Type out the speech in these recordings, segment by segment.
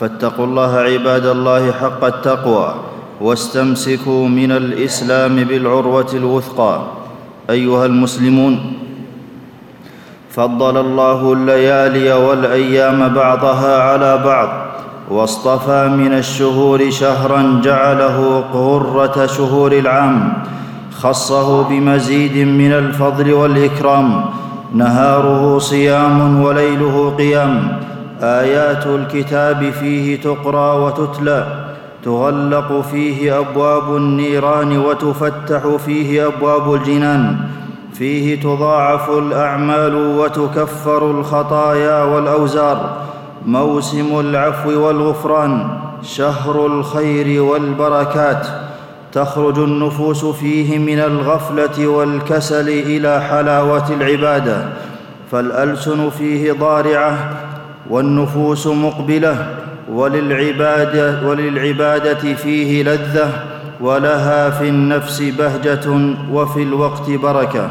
فاتقوا الله عباد الله حق التقوى واستمسكوا من الإسلام بالعروة الوثقى. أيها المسلمون فضل الله الليالي والأيام بعضها على بعض واصطفى من الشهور شهرا جعله غره شهور العام. خصه بمزيد من الفضل والإكرام. نهاره صيام وليله قيام. آيات الكتاب فيه تقرأ وتتلى تغلق فيه أبواب النيران وتفتح فيه أبواب الجنان. فيه تضاعف الأعمال وتكفر الخطايا والأوزار. موسم العفو والغفران شهر الخير والبركات. تخرج النفوس فيه من الغفلة والكسل إلى حلاوة العبادة. فالألسن فيه ضارعة والنفوس مقبلة وللعباده, وللعبادة فيه لذة ولها في النفس بهجة وفي الوقت بركة.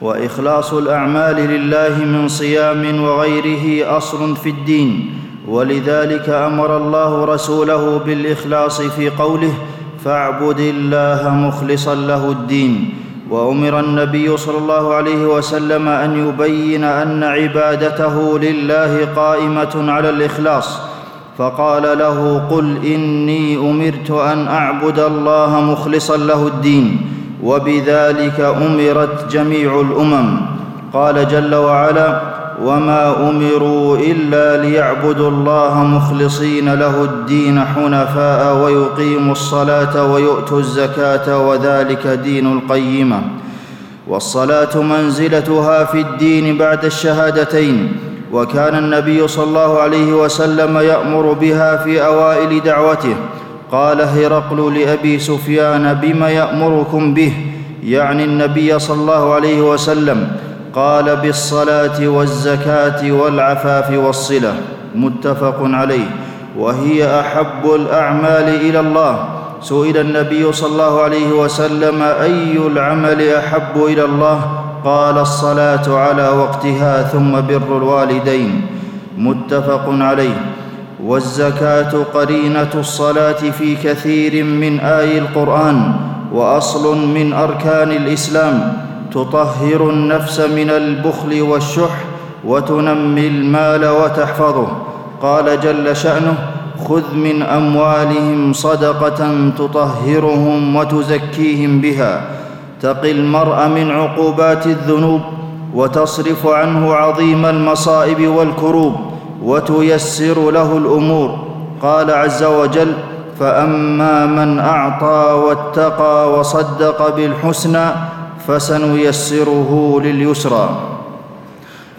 وإخلاص الأعمال لله من صيام وغيره أصل في الدين ولذلك أمر الله رسوله بالإخلاص في قوله فاعبد الله مخلصا له الدين وأمر النبي صلى الله عليه وسلم أن يبين أن عبادته لله قائمة على الإخلاص فقال له قل إني أمرت أن أعبد الله مخلصا له الدين وبذلك أمرت جميع الأمم. قال جل وعلا وما امروا الا ليعبدوا الله مخلصين له الدين حنفاء ويقيموا الصلاه ويؤتوا الزكاه وذلك دين القيمه والصلاه منزلتها في الدين بعد الشهادتين وكان النبي صلى الله عليه وسلم يامر بها في اوائل دعوته قال هرقل لابي سفيان بم يامركم به؟ يعني النبي صلى الله عليه وسلم قال بالصلاة والزكاة والعفاف والصلة متفق عليه. وهي أحب الأعمال إلى الله. سئل النبي صلى الله عليه وسلم أي العمل أحب إلى الله؟ قال الصلاة على وقتها ثم بر الوالدين. متفق عليه. والزكاة قرينة الصلاة في كثير من اي القرآن وأصل من أركان الإسلام. تطهر النفس من البخل والشح وتنمي المال وتحفظه. قال جل شأنه خذ من أموالهم صدقة تطهرهم وتزكيهم بها. تقي المرء من عقوبات الذنوب وتصرف عنه عظيم المصائب والكروب وتيسر له الأمور. قال عز وجل فأما من أعطى واتقى وصدق بالحسنى فسنيسره لليسرى.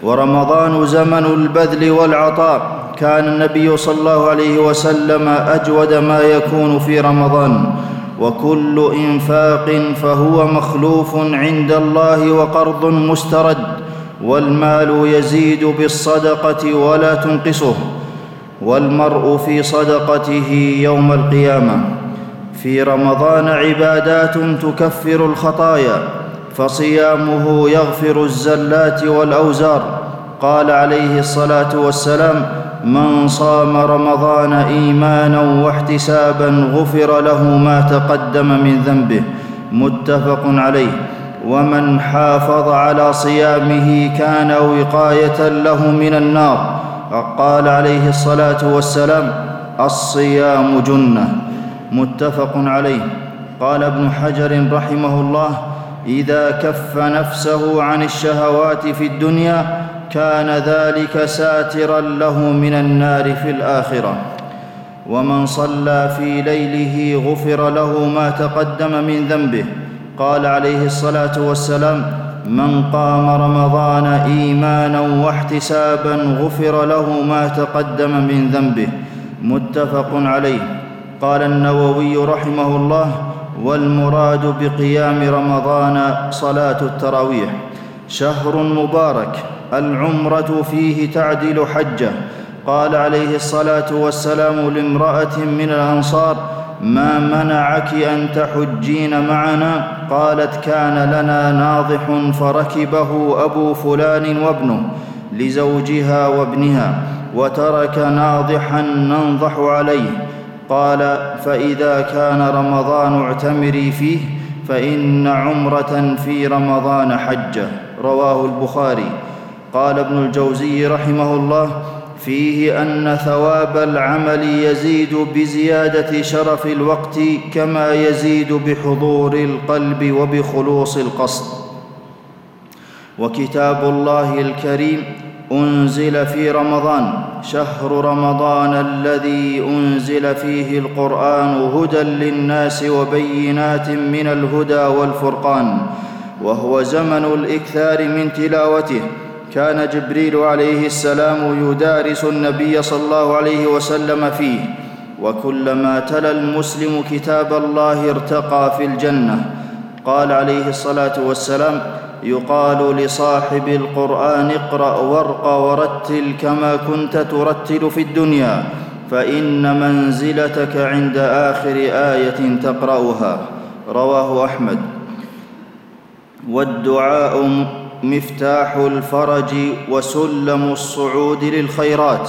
ورمضان زمن البذل والعطاء. كان النبي صلى الله عليه وسلم أجود ما يكون في رمضان. وكل إنفاق فهو مخلوف عند الله وقرض مسترد. والمال يزيد بالصدقة ولا تنقصه. والمرء في صدقته يوم القيامة. في رمضان عبادات تكفر الخطايا. فصيامه يغفر الزلات والأوزار. قال عليه الصلاة والسلام من صام رمضان إيمانا واحتسابا غفر له ما تقدم من ذنبه. متفق عليه. ومن حافظ على صيامه كان وقاية له من النار. قال عليه الصلاة والسلام الصيام جنة. متفق عليه. قال ابن حجر رحمه الله إذا كف نفسه عن الشهوات في الدنيا كان ذلك ساترا له من النار في الآخرة. ومن صلى في ليله غفر له ما تقدم من ذنبه. قال عليه الصلاة والسلام من قام رمضان ايمانا واحتسابا غفر له ما تقدم من ذنبه. متفق عليه. قال النووي رحمه الله والمراد بقيام رمضان صلاة التراويح. شهر مبارك العمرة فيه تعدل حجة. قال عليه الصلاة والسلام لامرأة من الأنصار ما منعك أن تحجين معنا؟ قالت كان لنا ناضح فركبه أبو فلان وابنه لزوجها وابنها وترك ناضحا ننضح عليه. قال فإذا كان رمضان اعتمري فيه فإن عمرة في رمضان حجة. رواه البخاري. قال ابن الجوزي رحمه الله فيه أن ثواب العمل يزيد بزيادة شرف الوقت كما يزيد بحضور القلب وبخلوص القصد. وكتاب الله الكريم أنزل في رمضان شهر رمضان الذي أنزل فيه القرآن هدى للناس وبينات من الهدى والفرقان وهو زمن الإكثار من تلاوته. كان جبريل عليه السلام يدارس النبي صلى الله عليه وسلم فيه وكلما تلا المسلم كتاب الله ارتقى في الجنة. قال عليه الصلاة والسلام يقال لصاحب القرآن اقرأ وارق ورتل كما كنت ترتل في الدنيا فإن منزلتك عند آخر آية تقرأها. رواه أحمد. والدعاء مفتاح الفرج وسلم الصعود للخيرات.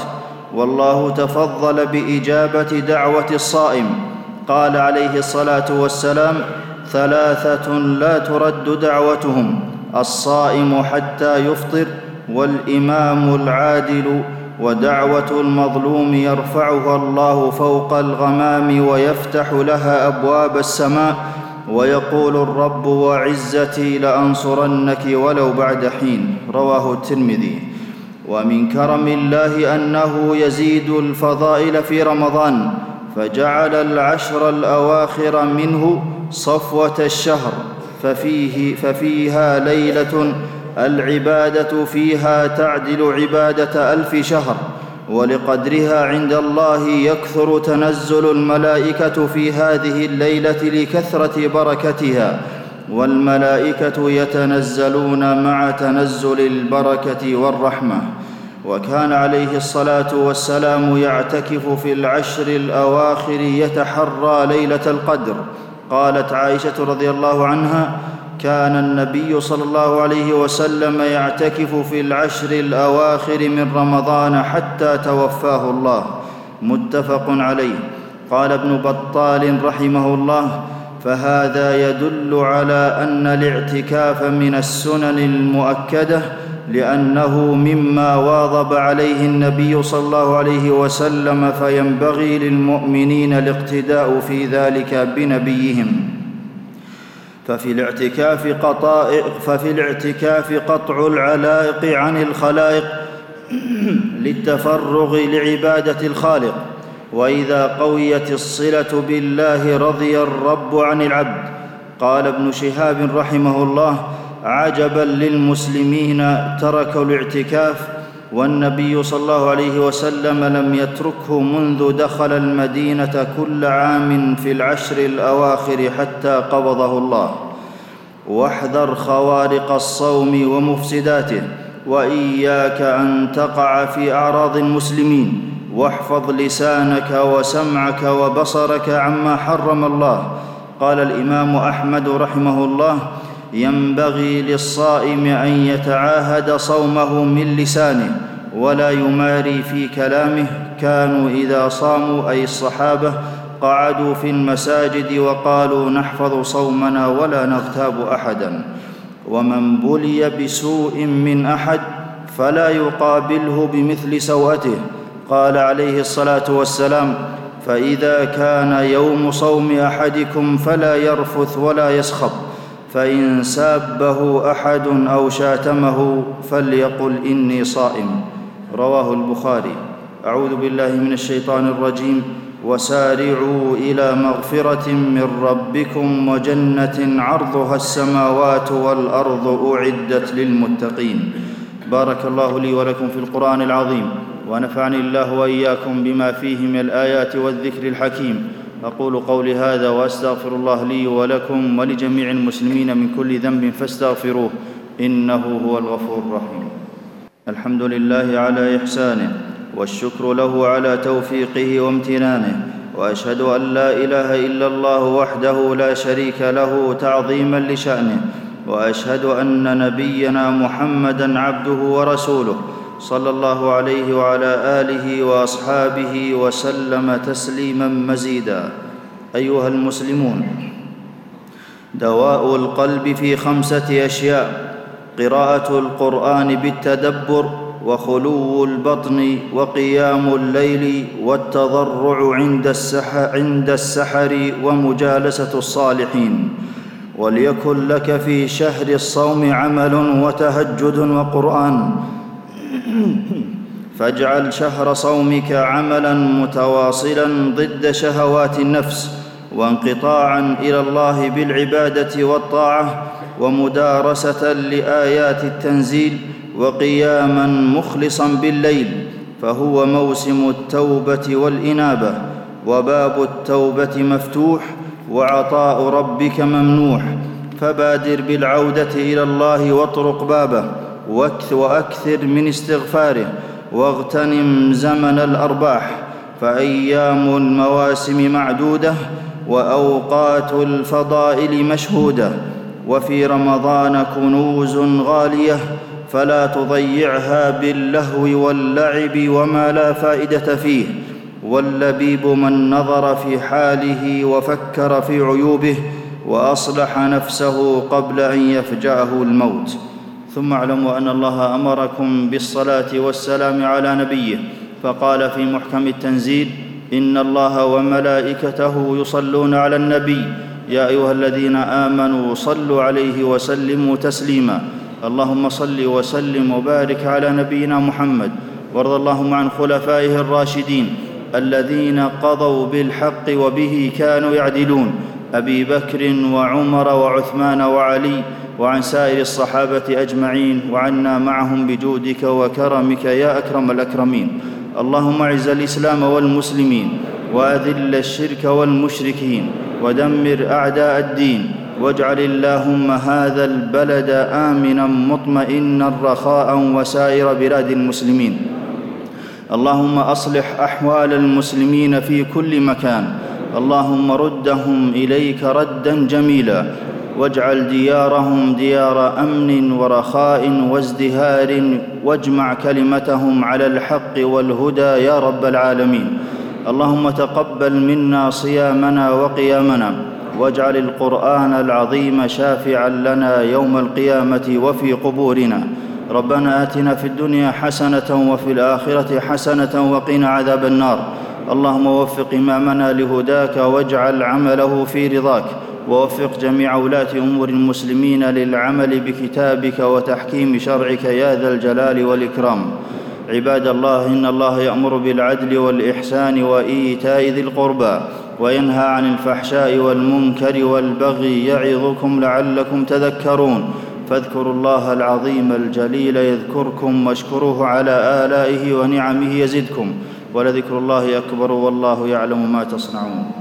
والله تفضل بإجابة دعوة الصائم. قال عليه الصلاة والسلام ثلاثة لا ترد دعوتهم. الصائم حتى يفطر والإمام العادل ودعوة المظلوم يرفعها الله فوق الغمام ويفتح لها أبواب السماء ويقول الرب وعزتي لأنصرنك ولو بعد حين. رواه الترمذي. ومن كرم الله أنه يزيد الفضائل في رمضان فجعل العشر الأواخر منه صفوة الشهر. ففيه ففيها ليلة العبادة فيها تعدل عبادة ألف شهر ولقدرها عند الله يكثر تنزل الملائكة في هذه الليلة لكثرة بركتها والملائكة يتنزلون مع تنزل البركة والرحمة. وكان عليه الصلاة والسلام يعتكف في العشر الأواخر يتحرى ليلة القدر قالت عائشة رضي الله عنها كان النبي صلى الله عليه وسلم يعتكف في العشر الأواخر من رمضان حتى توفاه الله. متفق عليه. قال ابن بطال رحمه الله فهذا يدل على أن الاعتكاف من السنن المؤكدة لأنه مما واظب عليه النبي صلى الله عليه وسلم فينبغي للمؤمنين الاقتداء في ذلك بنبيهم. ففي الاعتكاف قطائق ففي الاعتكاف قطع العلائق عن الخلائق للتفرغ لعبادة الخالق. وإذا قويت الصلة بالله رضي الرب عن العبد قال ابن شهاب رحمه الله عجبا للمسلمين تركوا الاعتكاف والنبي صلى الله عليه وسلم لم يتركه منذ دخل المدينة كل عام في العشر الأواخر حتى قبضه الله. واحذر خوارق الصوم ومفسداته وإياك أن تقع في أعراض المسلمين. واحفظ لسانك وسمعك وبصرك عما حرم الله. قال الإمام أحمد رحمه الله ينبغي للصائم أن يتعاهد صومه من لسانه ولا يماري في كلامه. كانوا إذا صاموا أي الصحابة قعدوا في المساجد وقالوا نحفظ صومنا ولا نغتاب أحدا. ومن بلي بسوء من أحد فلا يقابله بمثل سوءته. قال عليه الصلاة والسلام فإذا كان يوم صوم أحدكم فلا يرفث ولا يسخط. فإن سابه أحد أو شاتمه فليقل إني صائم. رواه البخاري. أعوذ بالله من الشيطان الرجيم. وسارعوا إلى مغفرة من ربكم وجنة عرضها السماوات والأرض أعدت للمتقين. بارك الله لي ولكم في القرآن العظيم. ونفعني الله وإياكم بما فيه من الآيات والذكر الحكيم. أقول قولي هذا وأستغفر الله لي ولكم ولجميع المسلمين من كل ذنب فاستغفروه إنه هو الغفور الرحيم. الحمد لله على إحسانه والشكر له على توفيقه وامتنانه وأشهد أن لا إله إلا الله وحده لا شريك له تعظيما لشأنه وأشهد أن نبينا محمدا عبده ورسوله صلى الله عليه وعلى آله وأصحابه وسلم تسليما مزيدا. أيها المسلمون دواء القلب في خمسة أشياء قراءة القرآن بالتدبر وخلو البطن وقيام الليل والتضرع عند السحر, عند السحر ومجالسة الصالحين. وليكن لك في شهر الصوم عمل وتهجد وقرآن. فاجعل شهر صومك عملا متواصلا ضد شهوات النفس وانقطاعا إلى الله بالعبادة والطاعة ومدارسة لآيات التنزيل وقياما مخلصا بالليل فهو موسم التوبة والإنابة وباب التوبة مفتوح وعطاء ربك ممنوح فبادر بالعودة إلى الله واطرق بابه. وأكثر من استغفاره واغتنم زمن الأرباح فأيام المواسم معدودة وأوقات الفضائل مشهودة وفي رمضان كنوز غالية فلا تضيعها باللهو واللعب وما لا فائدة فيه واللبيب من نظر في حاله وفكر في عيوبه وأصلح نفسه قبل أن يفجأه الموت. ثم اعلموا أن الله أمركم بالصلاة والسلام على نبيه فقال في محكم التنزيل إن الله وملائكته يصلون على النبي. يا أيها الذين آمنوا صلوا عليه وسلموا تسليما. اللهم صل وسلم وبارك على نبينا محمد. وارض اللهم عن خلفائه الراشدين الذين قضوا بالحق وبه كانوا يعدلون. أبي بكر وعمر وعثمان وعلي وعن سائر الصحابة أجمعين وعنا معهم بجودك وكرمك يا أكرم الأكرمين. اللهم أعز الإسلام والمسلمين وأذل الشرك والمشركين ودمر أعداء الدين واجعل اللهم هذا البلد آمنا مطمئنا رخاء وسائر بلاد المسلمين. اللهم أصلح أحوال المسلمين في كل مكان اللهم ردهم إليك ردا جميلا واجعل ديارهم ديار أمن ورخاء وازدهار واجمع كلمتهم على الحق والهدى يا رب العالمين. اللهم تقبل منا صيامنا وقيامنا واجعل القرآن العظيم شافعا لنا يوم القيامة وفي قبورنا. ربنا آتنا في الدنيا حسنة وفي الآخرة حسنة وقنا عذاب النار. اللهم وفق إمامنا لهداك واجعل عمله في رضاك ووفق جميع ولاة أمور المسلمين للعمل بكتابك وتحكيم شرعك يا ذا الجلال والإكرام. عباد الله إن الله يأمر بالعدل والإحسان وإيتاء ذي القربى وينهى عن الفحشاء والمنكر والبغي يعظكم لعلكم تذكرون. فاذكروا الله العظيم الجليل يذكركم واشكروه على آلائه ونعمه يزدكم. ولذكر الله أكبر والله يعلم ما تصنعون